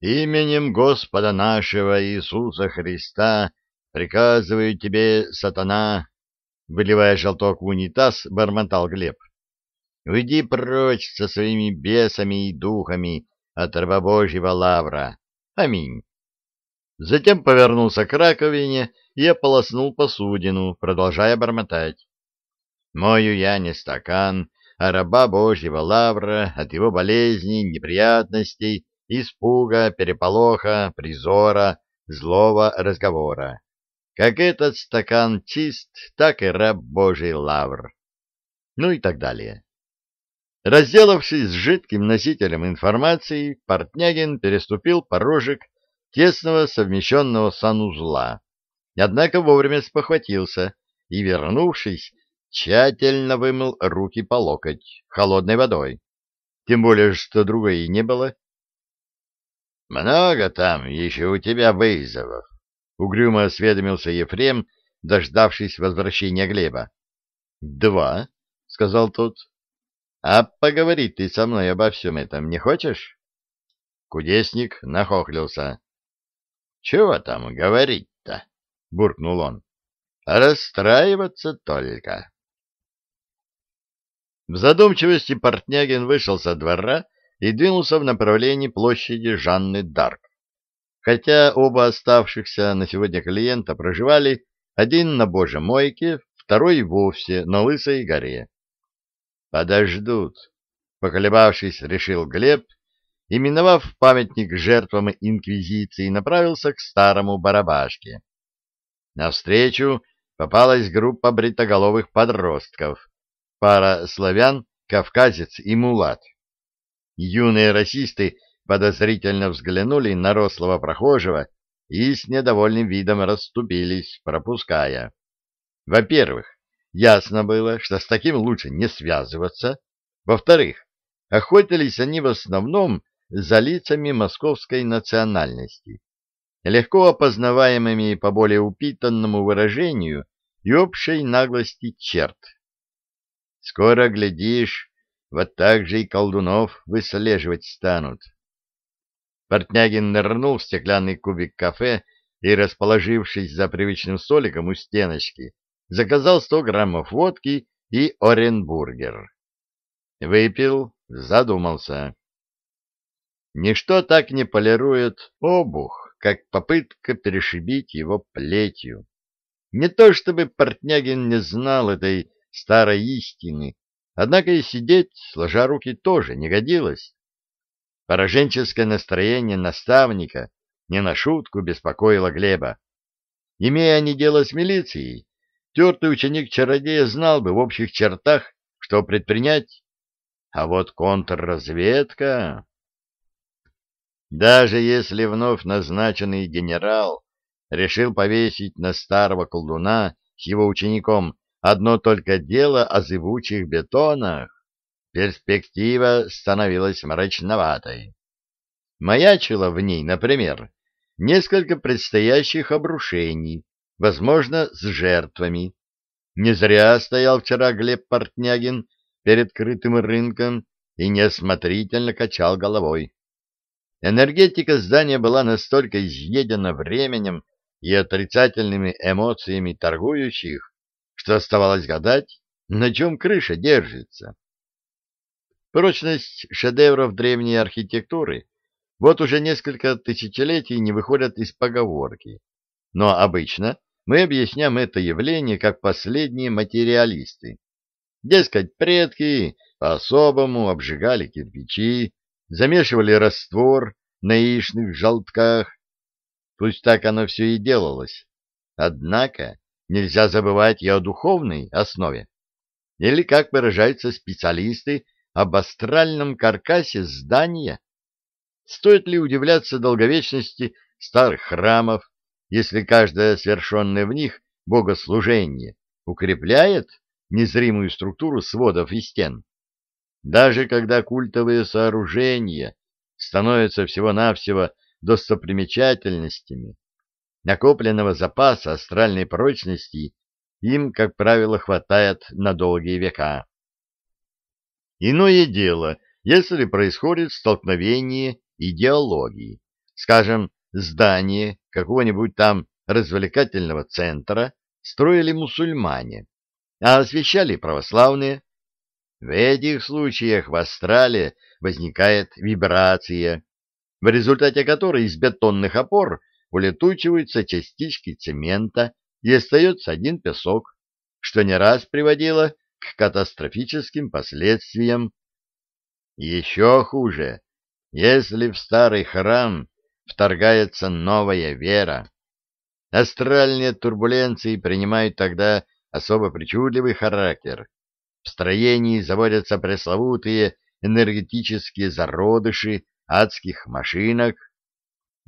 «Именем Господа нашего Иисуса Христа приказываю тебе, сатана!» Выливая желток в унитаз, бормотал Глеб. «Уйди прочь со своими бесами и духами от раба Божьего лавра. Аминь!» Затем повернулся к раковине и ополоснул посудину, продолжая бормотать. «Мою я не стакан, а раба Божьего лавра от его болезней, неприятностей, испуга, переполоха, призора, злого разговора. Как этот стакан чист, так и раб Божий лавр. Ну и так далее. Разделавшись с жидким носителем информации, Портнягин переступил порожек тесного совмещенного санузла. Однако вовремя спохватился и, вернувшись, тщательно вымыл руки по локоть холодной водой. Тем более, что другой и не было. — Много там еще у тебя вызовов? — угрюмо осведомился Ефрем, дождавшись возвращения Глеба. — Два, — сказал тот. — А поговорить ты со мной обо всем этом не хочешь? Кудесник нахохлился. — Чего там говорить-то? — буркнул он. — Расстраиваться только. В задумчивости Портнягин вышел со двора и двинулся в направлении площади Жанны Дарк. Хотя оба оставшихся на сегодня клиента проживали один на Божьей мойке, второй вовсе на Лысой горе. «Подождут», — поколебавшись, решил Глеб, и, миновав памятник жертвам Инквизиции, направился к старому барабашке. Навстречу попалась группа бритоголовых подростков, пара славян, кавказец и мулат. Юные расисты подозрительно взглянули на рослого прохожего и с недовольным видом расступились, пропуская. Во-первых, ясно было, что с таким лучше не связываться. Во-вторых, охотились они в основном за лицами московской национальности, легко опознаваемыми по более упитанному выражению и общей наглости черт. Скоро, глядишь, вот так же и колдунов выслеживать станут. Портнягин нырнул в стеклянный кубик кафе и, расположившись за привычным столиком у стеночки, заказал сто граммов водки и оренбургер. Выпил, задумался. Ничто так не полирует обух, как попытка перешибить его плетью. Не то чтобы Портнягин не знал этой старой истины, однако и сидеть, сложа руки, тоже не годилось. Пораженческое настроение наставника не на шутку беспокоило Глеба. Имея они дело с милицией, тертый ученик-чародея знал бы в общих чертах, что предпринять. А вот контрразведка... Даже если вновь назначенный генерал решил повесить на старого колдуна с его учеником одно только дело о зыбучих бетонах, перспектива становилась мрачноватой. Маячило в ней, например, несколько предстоящих обрушений, возможно, с жертвами. Не зря стоял вчера Глеб Портнягин перед крытым рынком и неосмотрительно качал головой. Энергетика здания была настолько изъедена временем и отрицательными эмоциями торгующих, что оставалось гадать, на чем крыша держится. Прочность шедевров древней архитектуры вот уже несколько тысячелетий не выходят из поговорки, но обычно мы объясняем это явление как последние материалисты. Дескать, предки по-особому обжигали кирпичи, замешивали раствор на яичных желтках. Пусть так оно все и делалось. Однако нельзя забывать и о духовной основе. Или, как выражаются специалисты, об астральном каркасе здания. Стоит ли удивляться долговечности старых храмов, если каждое совершенное в них богослужение укрепляет незримую структуру сводов и стен? Даже когда культовые сооружения становятся всего-навсего достопримечательностями, накопленного запаса астральной прочности им, как правило, хватает на долгие века. Иное дело, если происходит столкновение идеологии, скажем, здание какого-нибудь там развлекательного центра строили мусульмане, а освещали православные. В этих случаях в астрале возникает вибрация, в результате которой из бетонных опор улетучиваются частички цемента и остается один песок, что не раз приводило к катастрофическим последствиям. Еще хуже, если в старый храм вторгается новая вера. Астральные турбуленции принимают тогда особо причудливый характер. В строении заводятся пресловутые энергетические зародыши адских машинок,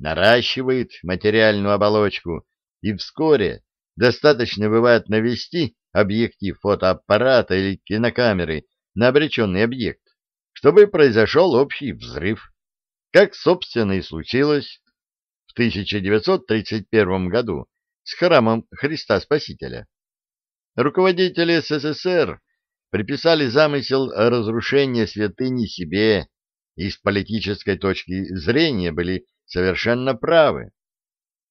наращивает материальную оболочку, и вскоре достаточно бывает навести объектив фотоаппарата или кинокамеры на обреченный объект, чтобы произошел общий взрыв, как, собственно, и случилось в 1931 году с храмом Христа Спасителя. Руководители СССР приписали замысел разрушения святыни себе и с политической точки зрения были совершенно правы.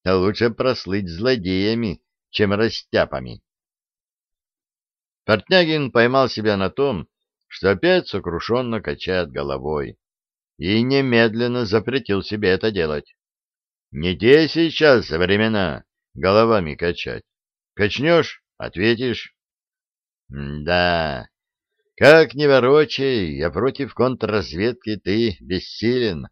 А лучше прослыть злодеями, чем растяпами. Портнягин поймал себя на том, что опять сокрушенно качает головой, и немедленно запретил себе это делать. Не те сейчас времена головами качать. Качнешь — ответишь. да, как не ворочай, а против контрразведки ты бессилен.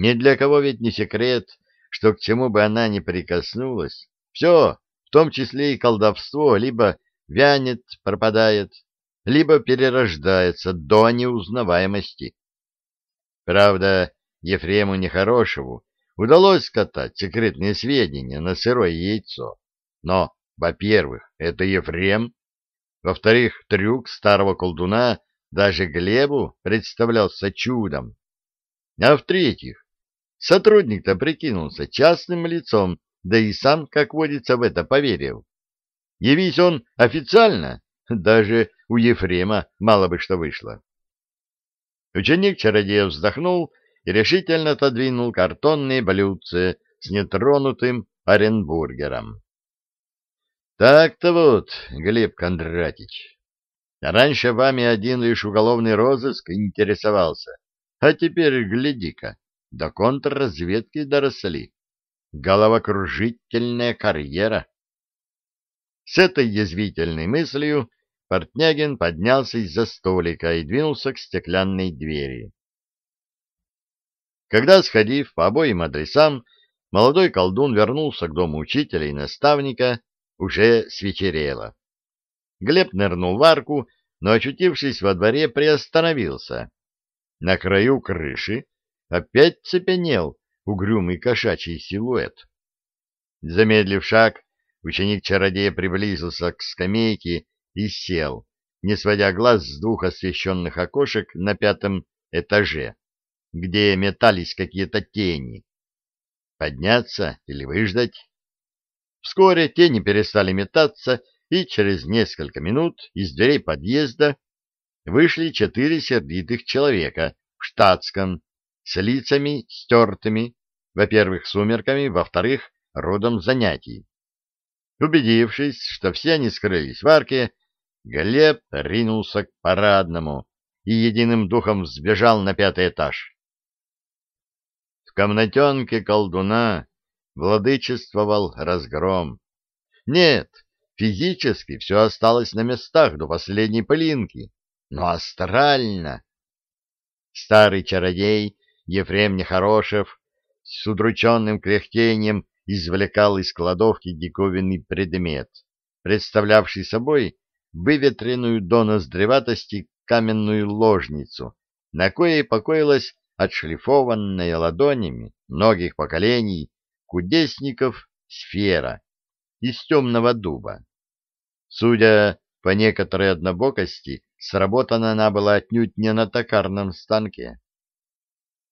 Ни для кого ведь не секрет, что к чему бы она ни прикоснулась, все, в том числе и колдовство, либо вянет, пропадает, либо перерождается до неузнаваемости. Правда, Ефрему Нехорошеву удалось скатать секретные сведения на сырое яйцо. Но, во-первых, это Ефрем. Во-вторых, трюк старого колдуна даже Глебу представлялся чудом. А в-третьих, сотрудник-то прикинулся частным лицом, да и сам, как водится, в это поверил. Явись он официально, даже у Ефрема мало бы что вышло. Ученик чародея вздохнул и решительно отодвинул картонные блюдце с нетронутым Оренбургером. Так-то вот, Глеб Кондратич, раньше вами один лишь уголовный розыск интересовался, а теперь, гляди-ка, до контрразведки доросли. Головокружительная карьера. С этой язвительной мыслью Портнягин поднялся из-за столика и двинулся к стеклянной двери. Когда, сходив по обоим адресам, молодой колдун вернулся к дому учителя и наставника, уже свечерело. Глеб нырнул в арку, но, очутившись во дворе, приостановился. На краю крыши опять цепенел угрюмый кошачий силуэт. Замедлив шаг, ученик-чародея приблизился к скамейке и сел, не сводя глаз с двух освещенных окошек на пятом этаже где метались какие-то тени. Подняться или выждать? Вскоре тени перестали метаться, и через несколько минут из дверей подъезда вышли четыре сердитых человека в штатском, с лицами стертыми, во-первых, сумерками, во-вторых, родом занятий. Убедившись, что все они скрылись в арке, Глеб ринулся к парадному и единым духом взбежал на пятый этаж комнатенке колдуна владычествовал разгром. Нет, физически все осталось на местах до последней пылинки, но астрально. Старый чародей Ефрем Нехорошев с удрученным кряхтением извлекал из кладовки диковинный предмет, представлявший собой выветренную до ноздреватости каменную ложницу, на коей покоилась отшлифованная ладонями многих поколений кудесников сфера из темного дуба. Судя по некоторой однобокости, сработана она была отнюдь не на токарном станке. —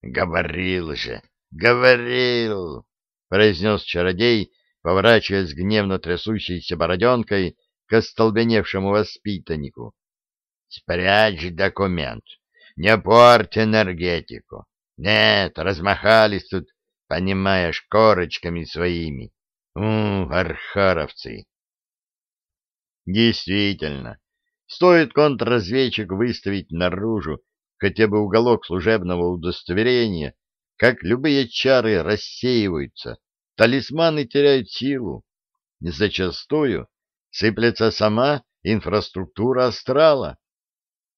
Говорил же, говорил! — произнес чародей, поворачиваясь гневно трясущейся бороденкой к остолбеневшему воспитаннику. — Спрячь документ, не порть энергетику. Нет, размахались тут, понимаешь, корочками своими. У, архаровцы! Действительно, стоит контрразведчик выставить наружу хотя бы уголок служебного удостоверения, как любые чары рассеиваются, талисманы теряют силу. Зачастую сыплется сама инфраструктура астрала.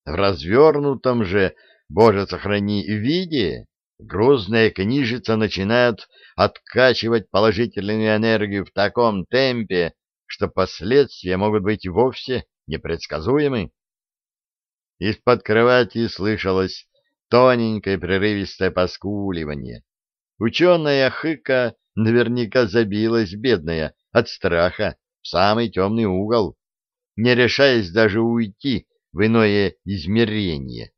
В развернутом же, Боже сохрани, виде грузная книжица начинает откачивать положительную энергию в таком темпе, что последствия могут быть вовсе непредсказуемы. Из-под кровати слышалось тоненькое прерывистое поскуливание. Ученая хыка наверняка забилась, бедная, от страха, в самый темный угол, не решаясь даже уйти в иное измерение.